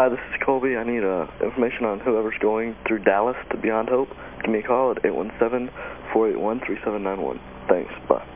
Hi, this is Colby. I need uh, information on whoever's going through Dallas to Beyond Hope. Give me a call at 817-481-3791. Thanks. Bye.